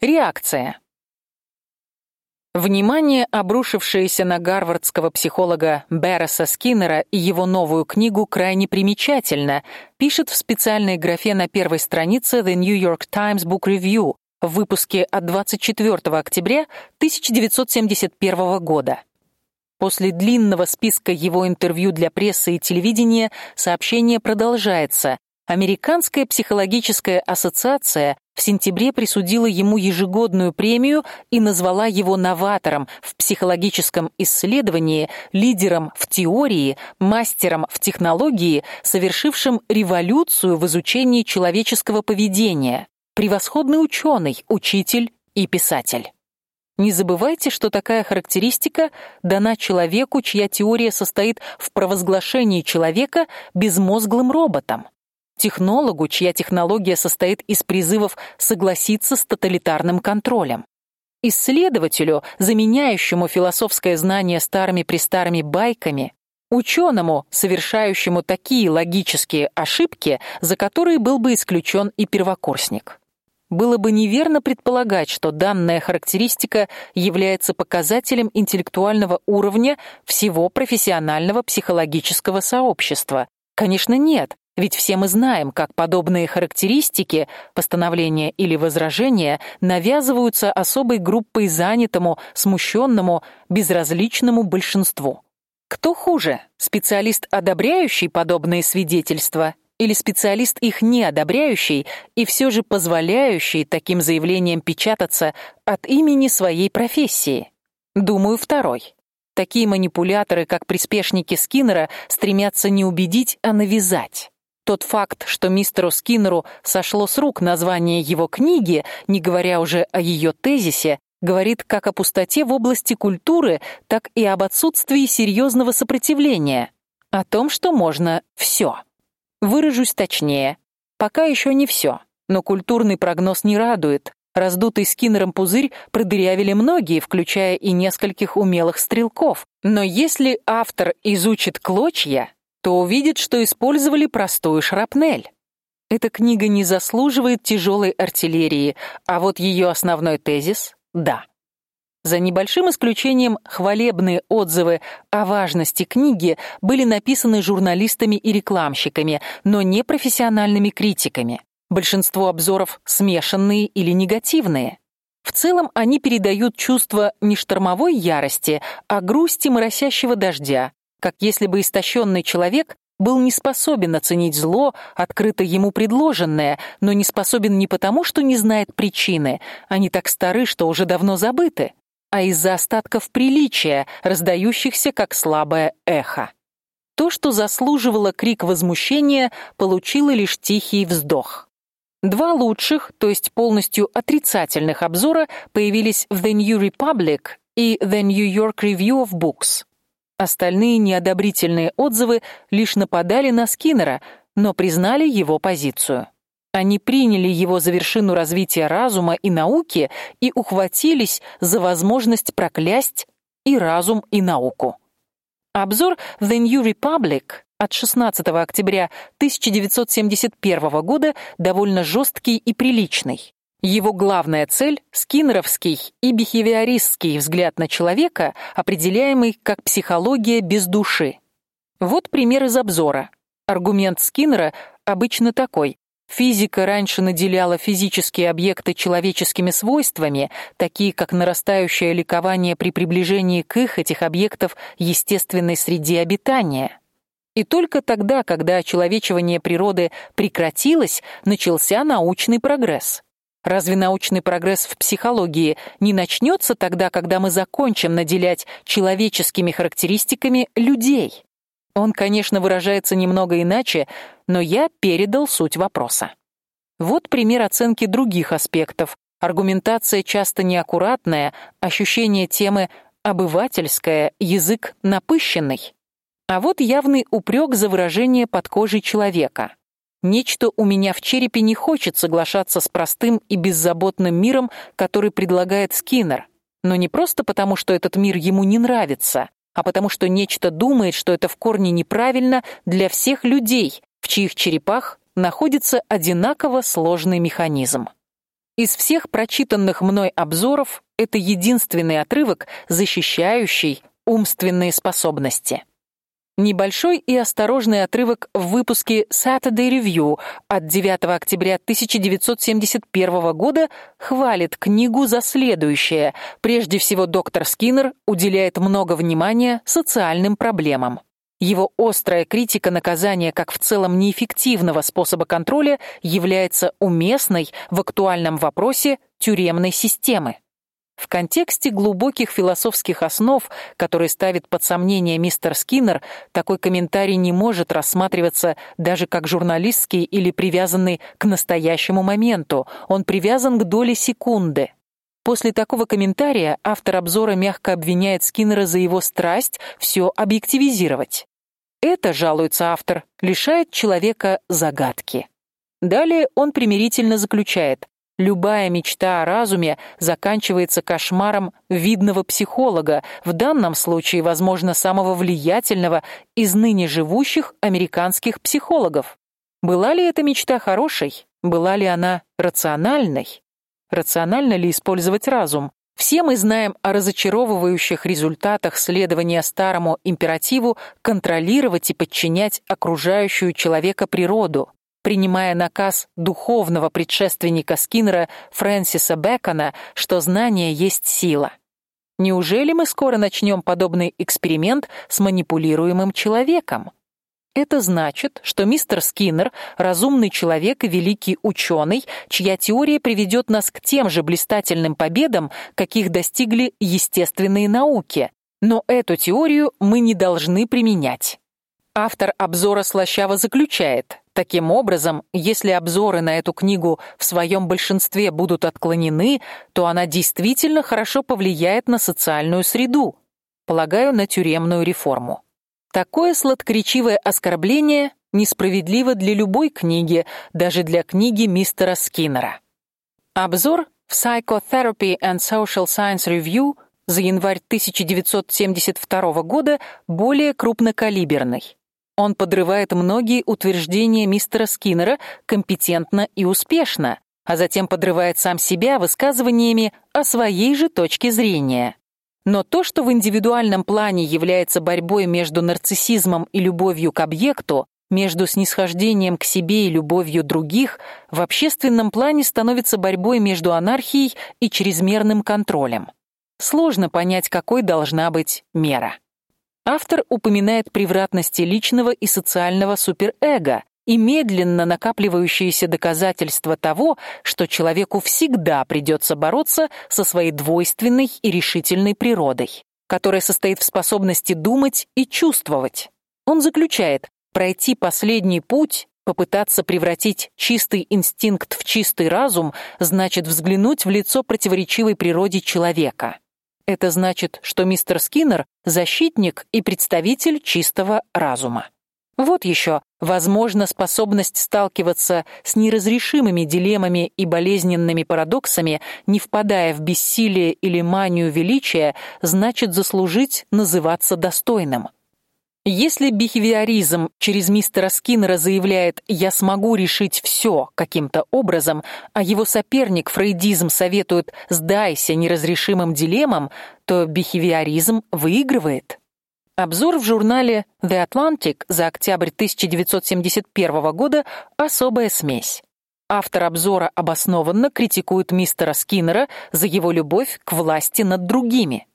Реакция. Внимание, обрушившееся на гарвардского психолога Берреса Скиннера и его новую книгу крайне примечательно, пишет в специальной графе на первой странице The New York Times Book Review в выпуске от 24 октября 1971 года. После длинного списка его интервью для прессы и телевидения сообщение продолжается. Американская психологическая ассоциация в сентябре присудила ему ежегодную премию и назвала его новатором в психологическом исследовании, лидером в теории, мастером в технологии, совершившим революцию в изучении человеческого поведения. Превосходный ученый, учитель и писатель. Не забывайте, что такая характеристика дана человеку, чья теория состоит в провозглашении человека безмозглым роботом технологу, чья технология состоит из призывов согласиться с тоталитарным контролем. Исследователю, заменяющему философское знание старыми-престарыми байками, ученому, совершающему такие логические ошибки, за которые был бы исключен и первокурсник. Было бы неверно предполагать, что данная характеристика является показателем интеллектуального уровня всего профессионального психологического сообщества. Конечно, нет. Ведь все мы знаем, как подобные характеристики, постановления или возражения навязываются особой группой занятому, смущенному, безразличному большинству. Кто хуже, специалист, одобряющий подобные свидетельства, или специалист их не одобряющий и все же позволяющий таким заявлениям печататься от имени своей профессии? Думаю, второй. Такие манипуляторы, как приспешники Скиннера, стремятся не убедить, а навязать. Тот факт, что мистеру Скиннеру сошло с рук название его книги, не говоря уже о ее тезисе, говорит как о пустоте в области культуры, так и об отсутствии серьезного сопротивления, о том, что можно все. Выражусь точнее. Пока еще не все, но культурный прогноз не радует. Раздутый Скиннером пузырь продырявили многие, включая и нескольких умелых стрелков. Но если автор изучит клочья, то увидит, что использовали простую шрапнель. Эта книга не заслуживает тяжелой артиллерии, а вот ее основной тезис да. За небольшим исключением хвалебные отзывы о важности книги были написаны журналистами и рекламщиками, но не профессиональными критиками. Большинство обзоров смешанные или негативные. В целом они передают чувство не штормовой ярости, а грусти моросящего дождя, как если бы истощенный человек был не способен оценить зло, открыто ему предложенное, но не способен не потому, что не знает причины, они так стары, что уже давно забыты, а из-за остатков приличия, раздающихся как слабое эхо. То, что заслуживало крик возмущения, получило лишь тихий вздох. Два лучших, то есть полностью отрицательных обзора появились в The New Republic и The New York Review of Books. Остальные неодобрительные отзывы лишь нападали на Скиннера, но признали его позицию. Они приняли его за вершину развития разума и науки и ухватились за возможность проклясть и разум, и науку. Обзор The New Republic от 16 октября 1971 года довольно жесткий и приличный. Его главная цель скиннеровский и бихевиористский взгляд на человека, определяемый как психология без души. Вот пример из обзора. Аргумент Скиннера обычно такой: Физика раньше наделяла физические объекты человеческими свойствами, такие как нарастающее ликование при приближении к их этих объектов естественной среде обитания. И только тогда, когда очеловечивание природы прекратилось, начался научный прогресс. Разве научный прогресс в психологии не начнется тогда, когда мы закончим наделять человеческими характеристиками людей? Он, конечно, выражается немного иначе, но я передал суть вопроса. Вот пример оценки других аспектов. Аргументация часто неаккуратная, ощущение темы обывательское, язык напыщенный. А вот явный упрек за выражение под кожей человека. Нечто у меня в черепе не хочет соглашаться с простым и беззаботным миром, который предлагает Скиннер. Но не просто потому, что этот мир ему не нравится, а потому что нечто думает, что это в корне неправильно для всех людей, в чьих черепах находится одинаково сложный механизм. Из всех прочитанных мной обзоров это единственный отрывок, защищающий умственные способности. Небольшой и осторожный отрывок в выпуске Saturday Review от 9 октября 1971 года хвалит книгу за следующее. Прежде всего, доктор Скиннер уделяет много внимания социальным проблемам. Его острая критика наказания как в целом неэффективного способа контроля является уместной в актуальном вопросе тюремной системы. В контексте глубоких философских основ, которые ставит под сомнение мистер Скиннер, такой комментарий не может рассматриваться даже как журналистский или привязанный к настоящему моменту. Он привязан к доле секунды. После такого комментария автор обзора мягко обвиняет Скиннера за его страсть все объективизировать. Это, жалуется автор, лишает человека загадки. Далее он примирительно заключает: Любая мечта о разуме заканчивается кошмаром видного психолога, в данном случае, возможно, самого влиятельного из ныне живущих американских психологов. Была ли эта мечта хорошей? Была ли она рациональной? Рационально ли использовать разум? Все мы знаем о разочаровывающих результатах следования старому императиву контролировать и подчинять окружающую человека природу принимая наказ духовного предшественника Скиннера Фрэнсиса Бэкона, что знание есть сила. Неужели мы скоро начнем подобный эксперимент с манипулируемым человеком? Это значит, что мистер Скиннер разумный человек и великий ученый, чья теория приведет нас к тем же блистательным победам, каких достигли естественные науки. Но эту теорию мы не должны применять. Автор обзора слащаво заключает: Таким образом, если обзоры на эту книгу в своем большинстве будут отклонены, то она действительно хорошо повлияет на социальную среду, полагаю, на тюремную реформу. Такое сладкоречивое оскорбление несправедливо для любой книги, даже для книги мистера Скиннера. Обзор в Psychotherapy and Social Science Review за январь 1972 года более крупнокалиберный. Он подрывает многие утверждения мистера Скиннера компетентно и успешно, а затем подрывает сам себя высказываниями о своей же точке зрения. Но то, что в индивидуальном плане является борьбой между нарциссизмом и любовью к объекту, между снисхождением к себе и любовью других, в общественном плане становится борьбой между анархией и чрезмерным контролем. Сложно понять, какой должна быть мера. Автор упоминает превратности личного и социального суперэго и медленно накапливающиеся доказательства того, что человеку всегда придется бороться со своей двойственной и решительной природой, которая состоит в способности думать и чувствовать. Он заключает: пройти последний путь Попытаться превратить чистый инстинкт в чистый разум значит взглянуть в лицо противоречивой природе человека. Это значит, что мистер Скиннер защитник и представитель чистого разума. Вот еще, возможно, способность сталкиваться с неразрешимыми дилеммами и болезненными парадоксами, не впадая в бессилие или манию величия, значит заслужить называться достойным. Если бихевиоризм через мистера Скиннера заявляет «я смогу решить все каким-то образом», а его соперник фрейдизм советует «сдайся неразрешимым дилеммам», то бихевиоризм выигрывает. Обзор в журнале The Atlantic за октябрь 1971 года особая смесь. Автор обзора обоснованно критикует мистера Скиннера за его любовь к власти над другими.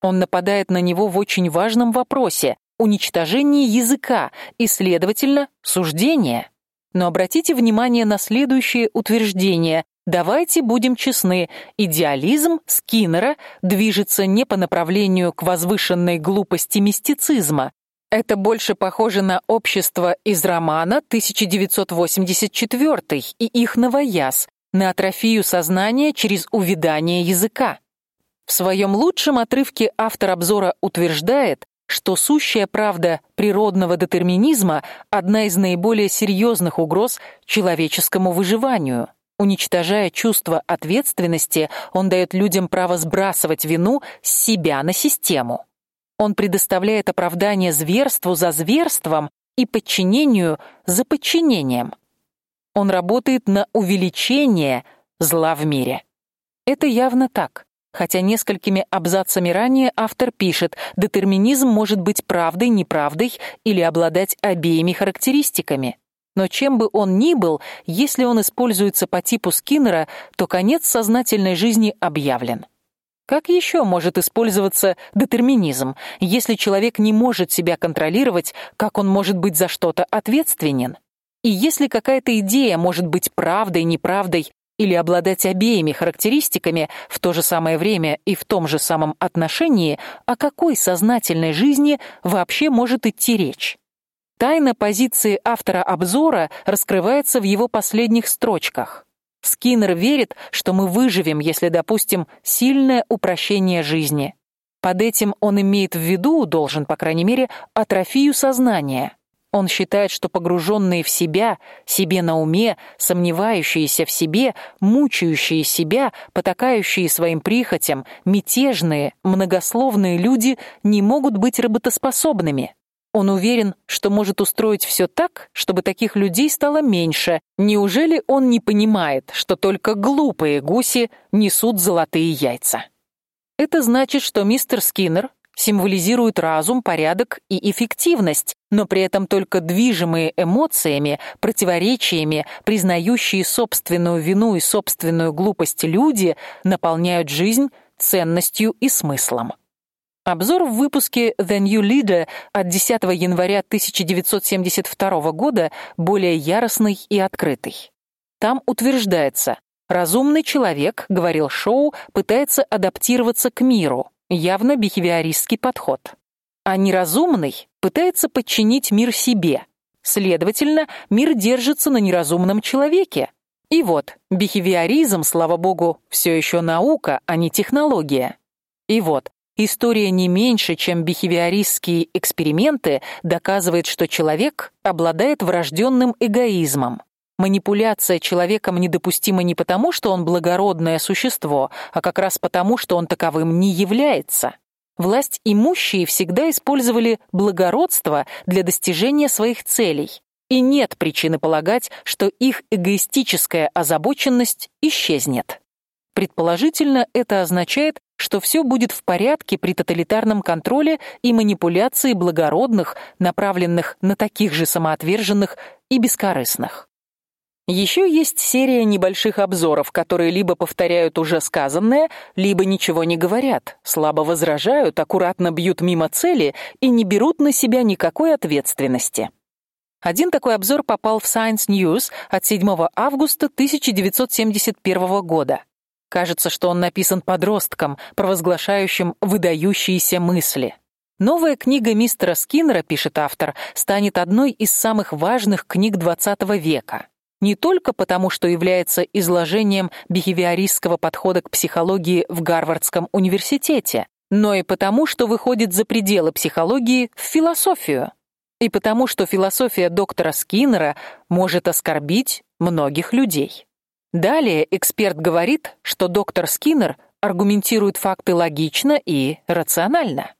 Он нападает на него в очень важном вопросе уничтожение языка и, следовательно, суждения. Но обратите внимание на следующее утверждение. Давайте будем честны, идеализм Скиннера движется не по направлению к возвышенной глупости мистицизма. Это больше похоже на общество из романа 1984 и их новояз, на атрофию сознания через увядание языка. В своем лучшем отрывке автор обзора утверждает, что сущая правда природного детерминизма одна из наиболее серьезных угроз человеческому выживанию. Уничтожая чувство ответственности, он дает людям право сбрасывать вину с себя на систему. Он предоставляет оправдание зверству за зверством и подчинению за подчинением. Он работает на увеличение, зла в мире. Это явно так. Хотя несколькими абзацами ранее автор пишет: детерминизм может быть правдой, неправдой или обладать обеими характеристиками. Но чем бы он ни был, если он используется по типу Скиннера, то конец сознательной жизни объявлен. Как еще может использоваться детерминизм, если человек не может себя контролировать, как он может быть за что-то ответственен? И если какая-то идея может быть правдой, неправдой или обладать обеими характеристиками в то же самое время и в том же самом отношении, о какой сознательной жизни вообще может идти речь? Тайна позиции автора обзора раскрывается в его последних строчках. Скиннер верит, что мы выживем, если допустим сильное упрощение жизни. Под этим он имеет в виду, должен, по крайней мере, атрофию сознания. Он считает, что погруженные в себя, себе на уме, сомневающиеся в себе, мучающие себя, потакающие своим прихотям, мятежные, многословные люди не могут быть работоспособными. Он уверен, что может устроить все так, чтобы таких людей стало меньше. Неужели он не понимает, что только глупые гуси несут золотые яйца? Это значит, что мистер Скиннер символизирует разум, порядок и эффективность, но при этом только движимые эмоциями, противоречиями, признающие собственную вину и собственную глупость люди наполняют жизнь ценностью и смыслом. Обзор в выпуске The New Leader от 10 января 1972 года более яростный и открытый. Там утверждается: разумный человек, говорил Шоу, пытается адаптироваться к миру, явно бихевиористский подход. А неразумный пытается подчинить мир себе. Следовательно, мир держится на неразумном человеке. И вот, бихевиоризм, слава богу, все еще наука, а не технология. И вот, История не меньше, чем бихевиористские эксперименты, доказывает, что человек обладает врожденным эгоизмом. Манипуляция человеком недопустима не потому, что он благородное существо, а как раз потому, что он таковым не является. Власть имущие всегда использовали благородство для достижения своих целей. И нет причины полагать, что их эгоистическая озабоченность исчезнет. Предположительно, это означает, что все будет в порядке при тоталитарном контроле и манипуляции благородных, направленных на таких же самоотверженных и бескорыстных. Еще есть серия небольших обзоров, которые либо повторяют уже сказанное, либо ничего не говорят, слабо возражают, аккуратно бьют мимо цели и не берут на себя никакой ответственности. Один такой обзор попал в Science News от 7 августа 1971 года. Кажется, что он написан подростком, провозглашающим выдающиеся мысли. Новая книга мистера Скиннера, пишет автор, станет одной из самых важных книг XX века. Не только потому, что является изложением бихевиористского подхода к психологии в Гарвардском университете, но и потому, что выходит за пределы психологии в философию. И потому, что философия доктора Скиннера может оскорбить многих людей. Далее эксперт говорит, что доктор Скиннер аргументирует факты логично и рационально.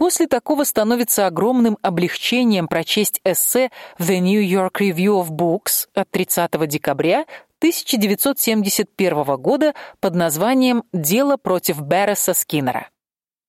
После такого становится огромным облегчением прочесть эссе в The New York Review of Books от 30 декабря 1971 года под названием Дело против Берреса Скиннера.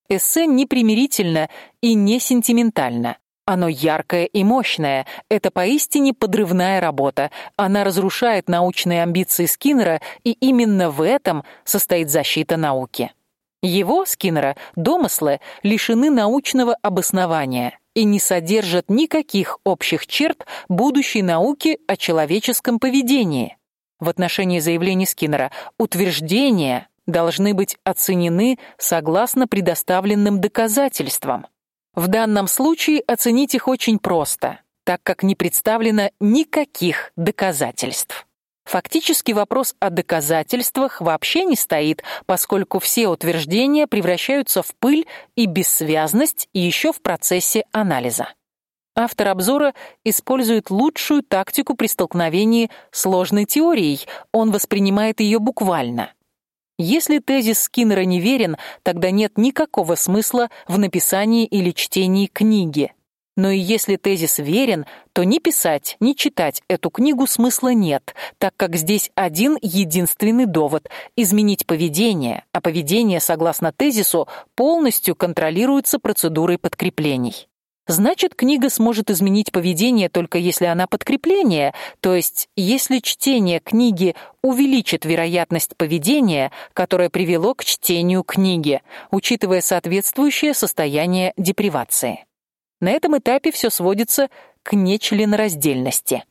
Эссе непримирительно и не сентиментально, оно яркое и мощное. Это поистине подрывная работа. Она разрушает научные амбиции Скиннера, и именно в этом состоит защита науки. Его Скиннера домыслы лишены научного обоснования и не содержат никаких общих черт будущей науки о человеческом поведении. В отношении заявлений Скиннера утверждения должны быть оценены согласно предоставленным доказательствам. В данном случае оценить их очень просто, так как не представлено никаких доказательств. Фактически вопрос о доказательствах вообще не стоит, поскольку все утверждения превращаются в пыль и бессвязность еще в процессе анализа. Автор обзора использует лучшую тактику при столкновении с сложной теорией. Он воспринимает ее буквально. Если тезис Скиннера неверен, тогда нет никакого смысла в написании или чтении книги. Но и если тезис верен, то ни писать, ни читать эту книгу смысла нет, так как здесь один единственный довод изменить поведение, а поведение, согласно тезису, полностью контролируется процедурой подкреплений. Значит, книга сможет изменить поведение только если она подкрепление, то есть если чтение книги увеличит вероятность поведения, которое привело к чтению книги, учитывая соответствующее состояние депривации. На этом этапе все сводится к нечленораздельности.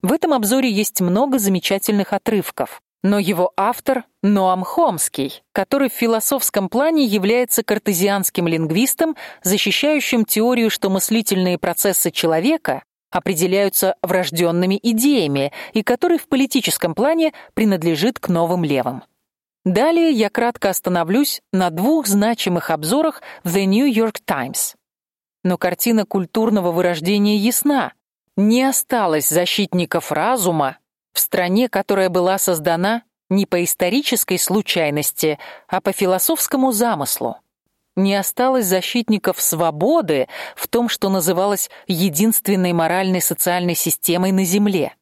В этом обзоре есть много замечательных отрывков, но его автор Ноам Хомский, который в философском плане является картезианским лингвистом, защищающим теорию, что мыслительные процессы человека определяются врожденными идеями, и который в политическом плане принадлежит к новым левым. Далее я кратко остановлюсь на двух значимых обзорах в The New York Times. Но картина культурного вырождения ясна. Не осталось защитников разума в стране, которая была создана не по исторической случайности, а по философскому замыслу. Не осталось защитников свободы в том, что называлось единственной моральной социальной системой на земле.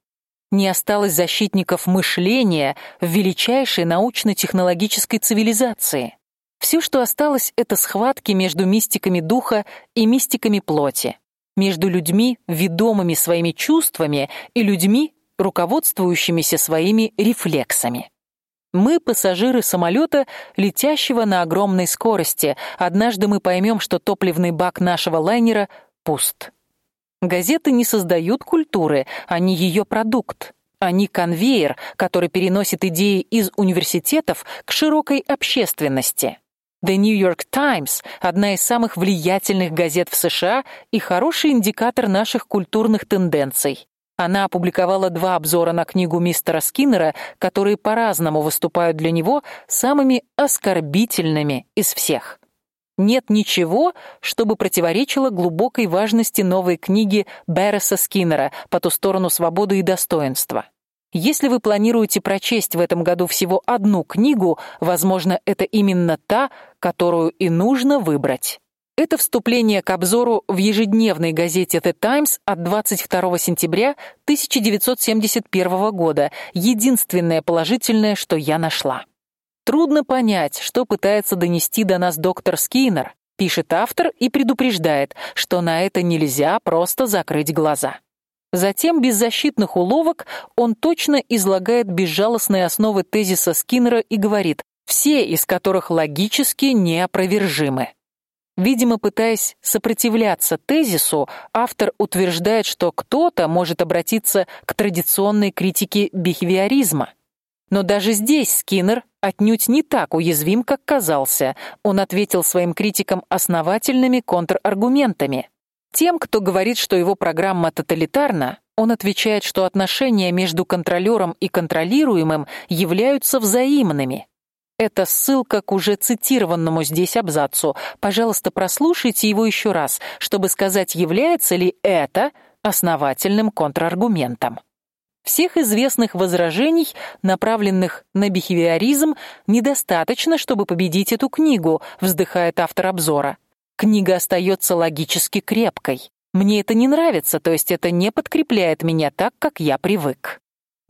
Не осталось защитников мышления в величайшей научно-технологической цивилизации. Все, что осталось, это схватки между мистиками духа и мистиками плоти, между людьми, ведомыми своими чувствами, и людьми, руководствующимися своими рефлексами. Мы пассажиры самолета, летящего на огромной скорости. Однажды мы поймем, что топливный бак нашего лайнера пуст. Газеты не создают культуры, они ее продукт. Они конвейер, который переносит идеи из университетов к широкой общественности. The New York Times одна из самых влиятельных газет в США и хороший индикатор наших культурных тенденций. Она опубликовала два обзора на книгу мистера Скиннера, которые по-разному выступают для него самыми оскорбительными из всех. Нет ничего, чтобы противоречило глубокой важности новой книги Берреса Скиннера «По ту сторону свободы и достоинства». Если вы планируете прочесть в этом году всего одну книгу, возможно, это именно та, которую и нужно выбрать. Это вступление к обзору в ежедневной газете The Times от 22 сентября 1971 года, единственное положительное, что я нашла. Трудно понять, что пытается донести до нас доктор Скиннер, пишет автор и предупреждает, что на это нельзя просто закрыть глаза. Затем без защитных уловок он точно излагает безжалостные основы тезиса Скиннера и говорит: все из которых логически неопровержимы. Видимо, пытаясь сопротивляться тезису, автор утверждает, что кто-то может обратиться к традиционной критике бихевиоризма. Но даже здесь Скиннер отнюдь не так уязвим, как казался. Он ответил своим критикам основательными контраргументами. Тем, кто говорит, что его программа тоталитарна, он отвечает, что отношения между контролером и контролируемым являются взаимными. Это ссылка к уже цитированному здесь абзацу. Пожалуйста, прослушайте его еще раз, чтобы сказать, является ли это основательным контраргументом. Всех известных возражений, направленных на бихевиоризм, недостаточно, чтобы победить эту книгу, вздыхает автор обзора. Книга остается логически крепкой. Мне это не нравится, то есть это не подкрепляет меня так, как я привык.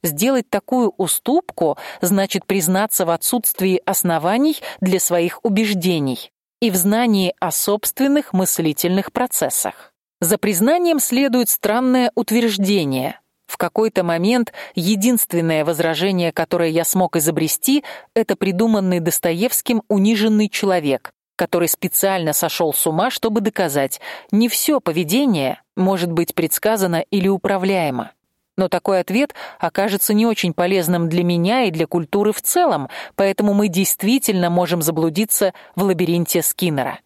Сделать такую уступку значит признаться в отсутствии оснований для своих убеждений и в знании о собственных мыслительных процессах. За признанием следует странное утверждение. В какой-то момент единственное возражение, которое я смог изобрести, это придуманный Достоевским униженный человек, который специально сошел с ума, чтобы доказать, не все поведение может быть предсказано или управляемо. Но такой ответ окажется не очень полезным для меня и для культуры в целом, поэтому мы действительно можем заблудиться в лабиринте Скиннера.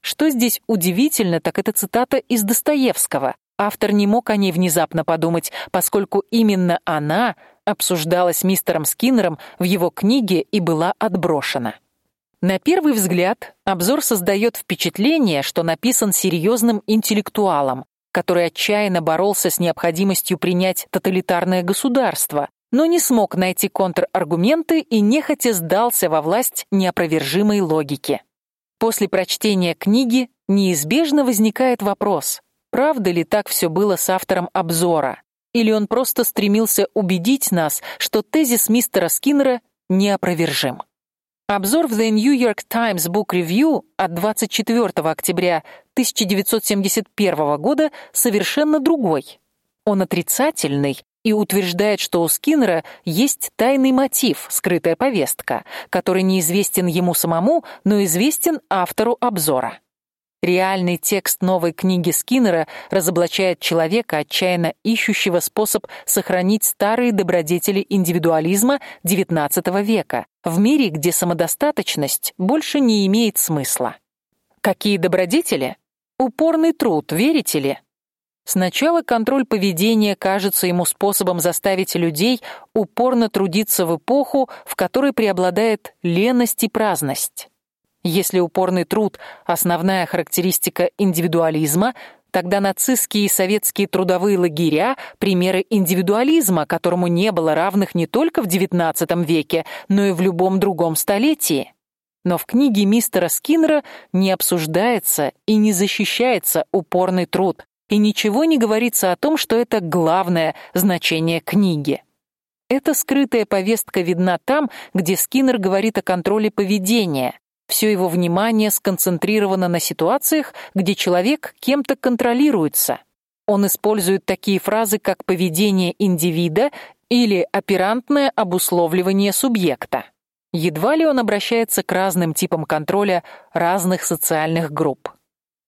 Что здесь удивительно, так это цитата из Достоевского. Автор не мог о ней внезапно подумать, поскольку именно она обсуждалась мистером Скиннером в его книге и была отброшена. На первый взгляд, обзор создает впечатление, что написан серьезным интеллектуалом, который отчаянно боролся с необходимостью принять тоталитарное государство, но не смог найти контраргументы и нехотя сдался во власть неопровержимой логики. После прочтения книги неизбежно возникает вопрос: Правда ли так все было с автором обзора? Или он просто стремился убедить нас, что тезис мистера Скиннера неопровержим? Обзор в The New York Times Book Review от 24 октября 1971 года совершенно другой. Он отрицательный и утверждает, что у Скиннера есть тайный мотив, скрытая повестка, который неизвестен ему самому, но известен автору обзора. Реальный текст новой книги Скиннера разоблачает человека, отчаянно ищущего способ сохранить старые добродетели индивидуализма XIX века в мире, где самодостаточность больше не имеет смысла. Какие добродетели? Упорный труд, верите ли? Сначала контроль поведения кажется ему способом заставить людей упорно трудиться в эпоху, в которой преобладает леность и праздность. Если упорный труд основная характеристика индивидуализма, тогда нацистские и советские трудовые лагеря примеры индивидуализма, которому не было равных не только в XIX веке, но и в любом другом столетии. Но в книге мистера Скиннера не обсуждается и не защищается упорный труд, и ничего не говорится о том, что это главное значение книги. Эта скрытая повестка видна там, где Скиннер говорит о контроле поведения, все его внимание сконцентрировано на ситуациях, где человек кем-то контролируется. Он использует такие фразы, как поведение индивида или оперантное обусловливание субъекта. Едва ли он обращается к разным типам контроля разных социальных групп.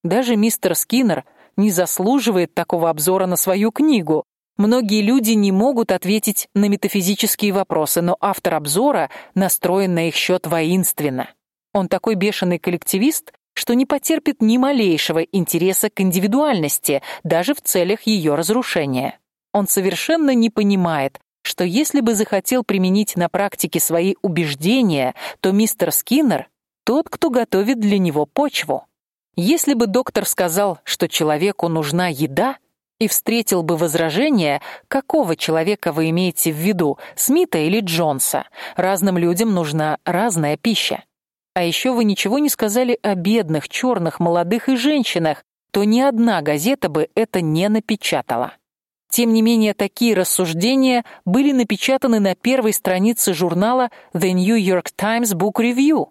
Даже мистер Скиннер не заслуживает такого обзора на свою книгу. Многие люди не могут ответить на метафизические вопросы, но автор обзора настроен на их счет воинственно. Он такой бешеный коллективист, что не потерпит ни малейшего интереса к индивидуальности, даже в целях ее разрушения. Он совершенно не понимает, что если бы захотел применить на практике свои убеждения, то мистер Скиннер тот, кто готовит для него почву. Если бы доктор сказал, что человеку нужна еда, и встретил бы возражение, какого человека вы имеете в виду, Смита или Джонса? Разным людям нужна разная пища а еще вы ничего не сказали о бедных, черных, молодых и женщинах, то ни одна газета бы это не напечатала. Тем не менее, такие рассуждения были напечатаны на первой странице журнала The New York Times Book Review.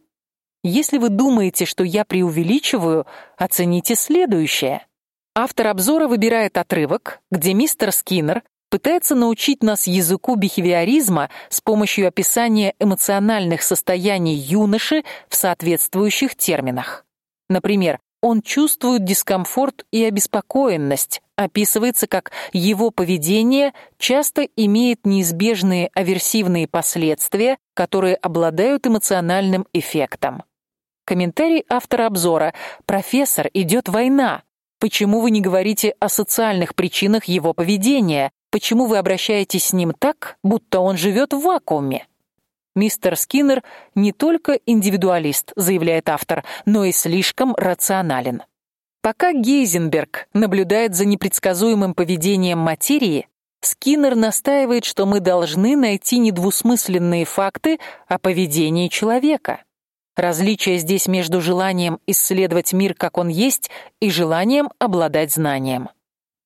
Если вы думаете, что я преувеличиваю, оцените следующее. Автор обзора выбирает отрывок, где мистер Скиннер пытается научить нас языку бихевиоризма с помощью описания эмоциональных состояний юноши в соответствующих терминах. Например, он чувствует дискомфорт и обеспокоенность, описывается как его поведение часто имеет неизбежные аверсивные последствия, которые обладают эмоциональным эффектом. Комментарий автора обзора: "Профессор, идет война. Почему вы не говорите о социальных причинах его поведения? Почему вы обращаетесь с ним так, будто он живет в вакууме? Мистер Скиннер не только индивидуалист, заявляет автор, но и слишком рационален. Пока Гейзенберг наблюдает за непредсказуемым поведением материи, Скиннер настаивает, что мы должны найти недвусмысленные факты о поведении человека. Различие здесь между желанием исследовать мир, как он есть, и желанием обладать знанием.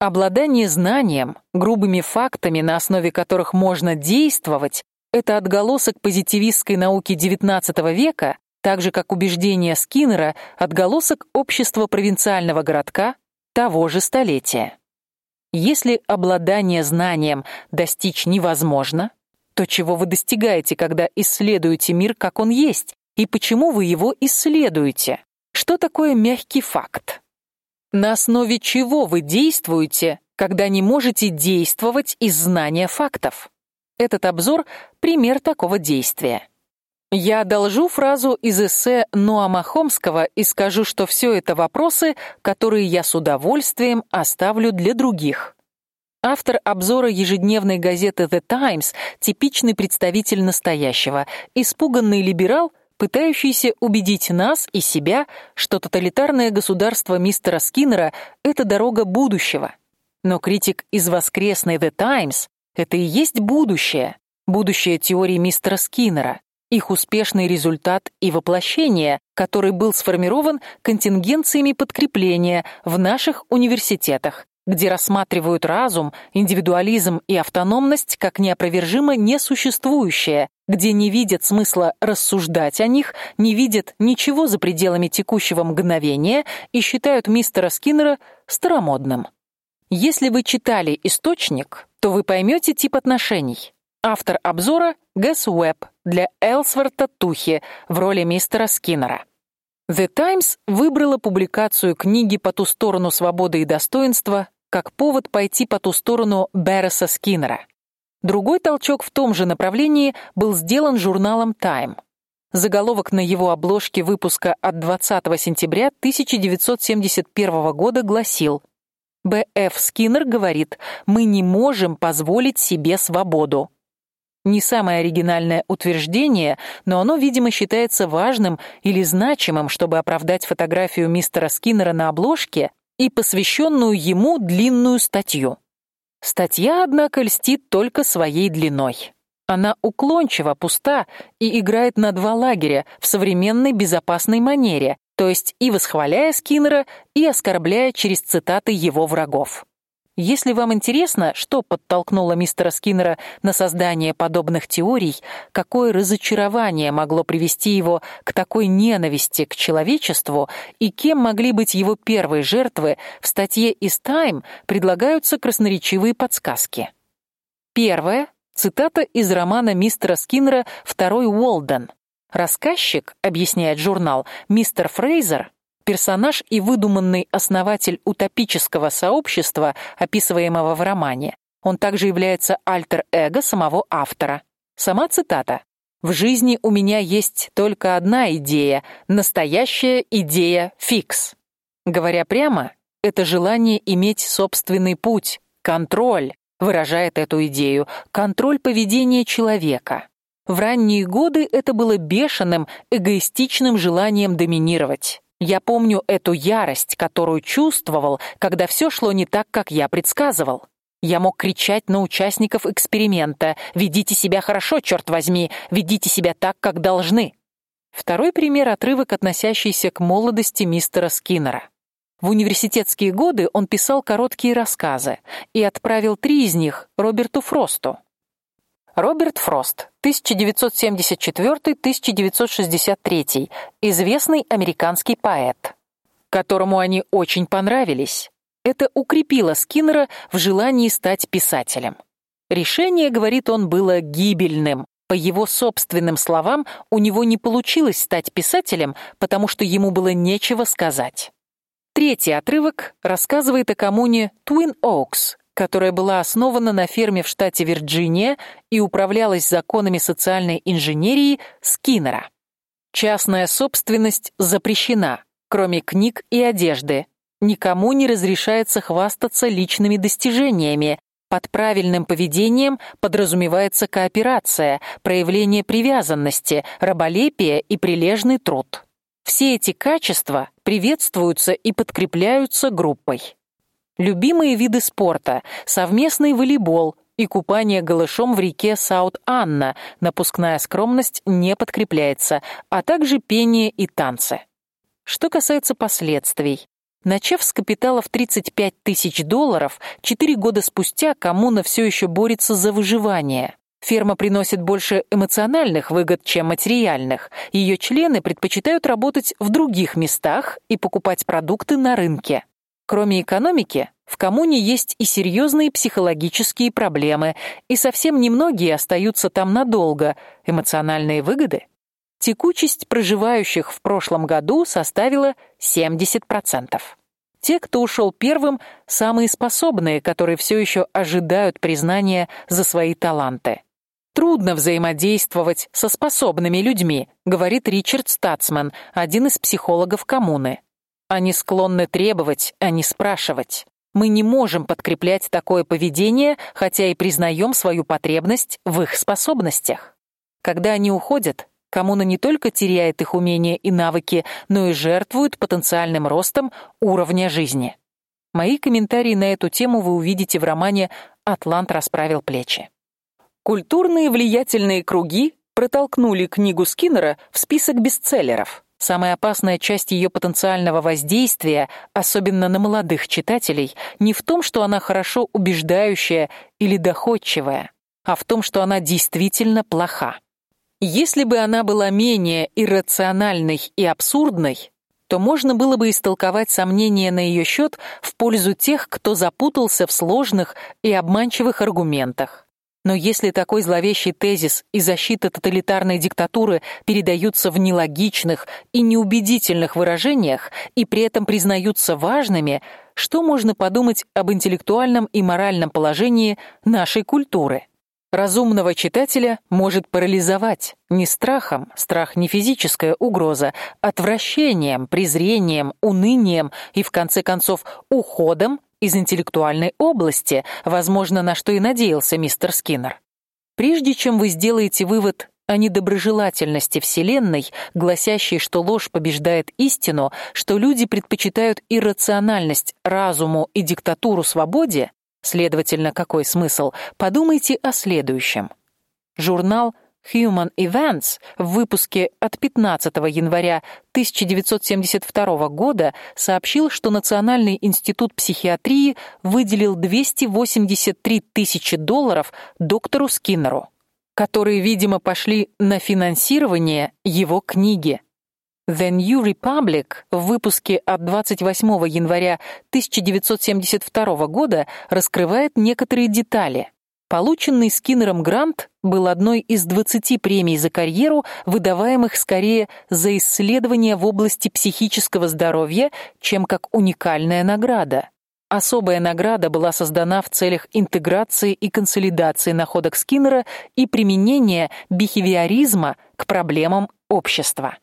Обладание знанием, грубыми фактами, на основе которых можно действовать, это отголосок позитивистской науки XIX века, так же как убеждение Скиннера отголосок общества провинциального городка того же столетия. Если обладание знанием достичь невозможно, то чего вы достигаете, когда исследуете мир, как он есть, и почему вы его исследуете? Что такое мягкий факт? На основе чего вы действуете, когда не можете действовать из знания фактов? Этот обзор пример такого действия. Я одолжу фразу из эссе Ноама Хомского и скажу, что все это вопросы, которые я с удовольствием оставлю для других. Автор обзора ежедневной газеты The Times типичный представитель настоящего, испуганный либерал, пытающийся убедить нас и себя, что тоталитарное государство мистера Скиннера это дорога будущего. Но критик из воскресной The Times это и есть будущее, будущее теории мистера Скиннера. их успешный результат и воплощение, который был сформирован контингенциями подкрепления в наших университетах, где рассматривают разум, индивидуализм и автономность как неопровержимо несуществующее, где не видят смысла рассуждать о них, не видят ничего за пределами текущего мгновения и считают мистера Скиннера старомодным. Если вы читали источник, то вы поймете тип отношений. Автор обзора Гэс Уэбб для Элсворта Тухи в роли мистера Скиннера. The Times выбрала публикацию книги «По ту сторону свободы и достоинства» как повод пойти по ту сторону Берреса Скиннера. Другой толчок в том же направлении был сделан журналом Time. Заголовок на его обложке выпуска от 20 сентября 1971 года гласил: Б.Ф. Скиннер говорит: "Мы не можем позволить себе свободу". Не самое оригинальное утверждение, но оно, видимо, считается важным или значимым, чтобы оправдать фотографию мистера Скиннера на обложке и посвященную ему длинную статью. Статья, однако, льстит только своей длиной. Она уклончива, пуста и играет на два лагеря в современной безопасной манере, то есть и восхваляя Скиннера, и оскорбляя через цитаты его врагов. Если вам интересно, что подтолкнуло мистера Скиннера на создание подобных теорий, какое разочарование могло привести его к такой ненависти к человечеству и кем могли быть его первые жертвы, в статье из Time предлагаются красноречивые подсказки. Первое цитата из романа мистера Скиннера Второй Уолден. Рассказчик, объясняет журнал, мистер Фрейзер персонаж и выдуманный основатель утопического сообщества, описываемого в романе. Он также является альтер-эго самого автора. Сама цитата: в жизни у меня есть только одна идея, настоящая идея фикс. Говоря прямо, это желание иметь собственный путь, контроль, выражает эту идею, контроль поведения человека. В ранние годы это было бешеным, эгоистичным желанием доминировать. Я помню эту ярость, которую чувствовал, когда все шло не так, как я предсказывал. Я мог кричать на участников эксперимента: "Ведите себя хорошо, черт возьми, ведите себя так, как должны". Второй пример отрывок, относящийся к молодости мистера Скиннера. В университетские годы он писал короткие рассказы и отправил три из них Роберту Фросту. Роберт Фрост, 1974-1963, известный американский поэт, которому они очень понравились. Это укрепило Скиннера в желании стать писателем. Решение, говорит он, было гибельным. По его собственным словам, у него не получилось стать писателем, потому что ему было нечего сказать. Третий отрывок рассказывает о коммуне Twin Oaks, которая была основана на ферме в штате Вирджиния и управлялась законами социальной инженерии Скиннера. Частная собственность запрещена, кроме книг и одежды. Никому не разрешается хвастаться личными достижениями. Под правильным поведением подразумевается кооперация, проявление привязанности, раболепие и прилежный труд. Все эти качества приветствуются и подкрепляются группой. Любимые виды спорта: совместный волейбол и купание голышом в реке Саут-Анна. Напускная скромность не подкрепляется, а также пение и танцы. Что касается последствий, Начав с капитала в 35 тысяч долларов, четыре года спустя коммуна все еще борется за выживание. Ферма приносит больше эмоциональных выгод, чем материальных. Ее члены предпочитают работать в других местах и покупать продукты на рынке. Кроме экономики, в коммуне есть и серьезные психологические проблемы, и совсем немногие остаются там надолго. Эмоциональные выгоды. Текучесть проживающих в прошлом году составила 70%. Те, кто ушел первым, самые способные, которые все еще ожидают признания за свои таланты. Трудно взаимодействовать со способными людьми, говорит Ричард Стацман, один из психологов коммуны. Они склонны требовать, а не спрашивать. Мы не можем подкреплять такое поведение, хотя и признаем свою потребность в их способностях. Когда они уходят, коммуна не только теряет их умения и навыки, но и жертвует потенциальным ростом уровня жизни. Мои комментарии на эту тему вы увидите в романе Атлант расправил плечи. Культурные влиятельные круги протолкнули книгу Скиннера в список бестселлеров. Самая опасная часть ее потенциального воздействия, особенно на молодых читателей, не в том, что она хорошо убеждающая или доходчивая, а в том, что она действительно плоха. Если бы она была менее иррациональной и абсурдной, то можно было бы истолковать сомнения на ее счет в пользу тех, кто запутался в сложных и обманчивых аргументах. Но если такой зловещий тезис и защита тоталитарной диктатуры передаются в нелогичных и неубедительных выражениях и при этом признаются важными, что можно подумать об интеллектуальном и моральном положении нашей культуры? Разумного читателя может парализовать не страхом, страх не физическая угроза, отвращением, презрением, унынием и в конце концов уходом из интеллектуальной области, возможно, на что и надеялся мистер Скиннер. Прежде чем вы сделаете вывод о недоброжелательности вселенной, гласящей, что ложь побеждает истину, что люди предпочитают иррациональность разуму и диктатуру свободе, Следовательно, какой смысл? Подумайте о следующем. Журнал Human Events в выпуске от 15 января 1972 года сообщил, что Национальный институт психиатрии выделил 283 тысячи долларов доктору Скиннеру, которые, видимо, пошли на финансирование его книги. The New Republic в выпуске от 28 января 1972 года раскрывает некоторые детали. Полученный Скиннером грант был одной из 20 премий за карьеру, выдаваемых скорее за исследования в области психического здоровья, чем как уникальная награда. Особая награда была создана в целях интеграции и консолидации находок Скиннера и применения бихевиоризма к проблемам общества.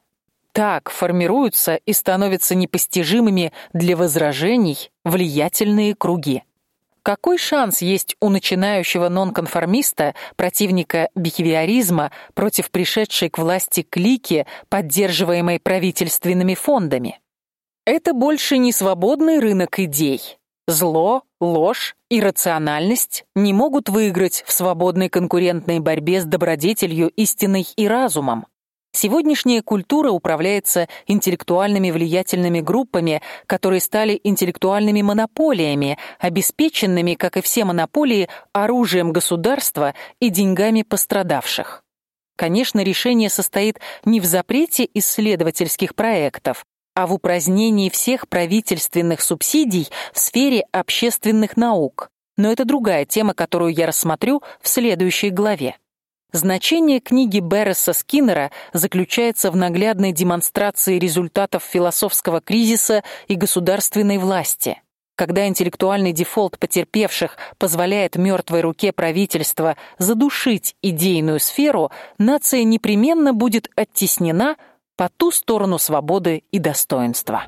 Так формируются и становятся непостижимыми для возражений влиятельные круги. Какой шанс есть у начинающего нонконформиста, противника бихевиоризма, против пришедшей к власти клики, поддерживаемой правительственными фондами? Это больше не свободный рынок идей. Зло, ложь и рациональность не могут выиграть в свободной конкурентной борьбе с добродетелью, истиной и разумом. Сегодняшняя культура управляется интеллектуальными влиятельными группами, которые стали интеллектуальными монополиями, обеспеченными, как и все монополии, оружием государства и деньгами пострадавших. Конечно, решение состоит не в запрете исследовательских проектов, а в упразднении всех правительственных субсидий в сфере общественных наук. Но это другая тема, которую я рассмотрю в следующей главе. Значение книги Берреса Скиннера заключается в наглядной демонстрации результатов философского кризиса и государственной власти. Когда интеллектуальный дефолт потерпевших позволяет мертвой руке правительства задушить идейную сферу, нация непременно будет оттеснена по ту сторону свободы и достоинства.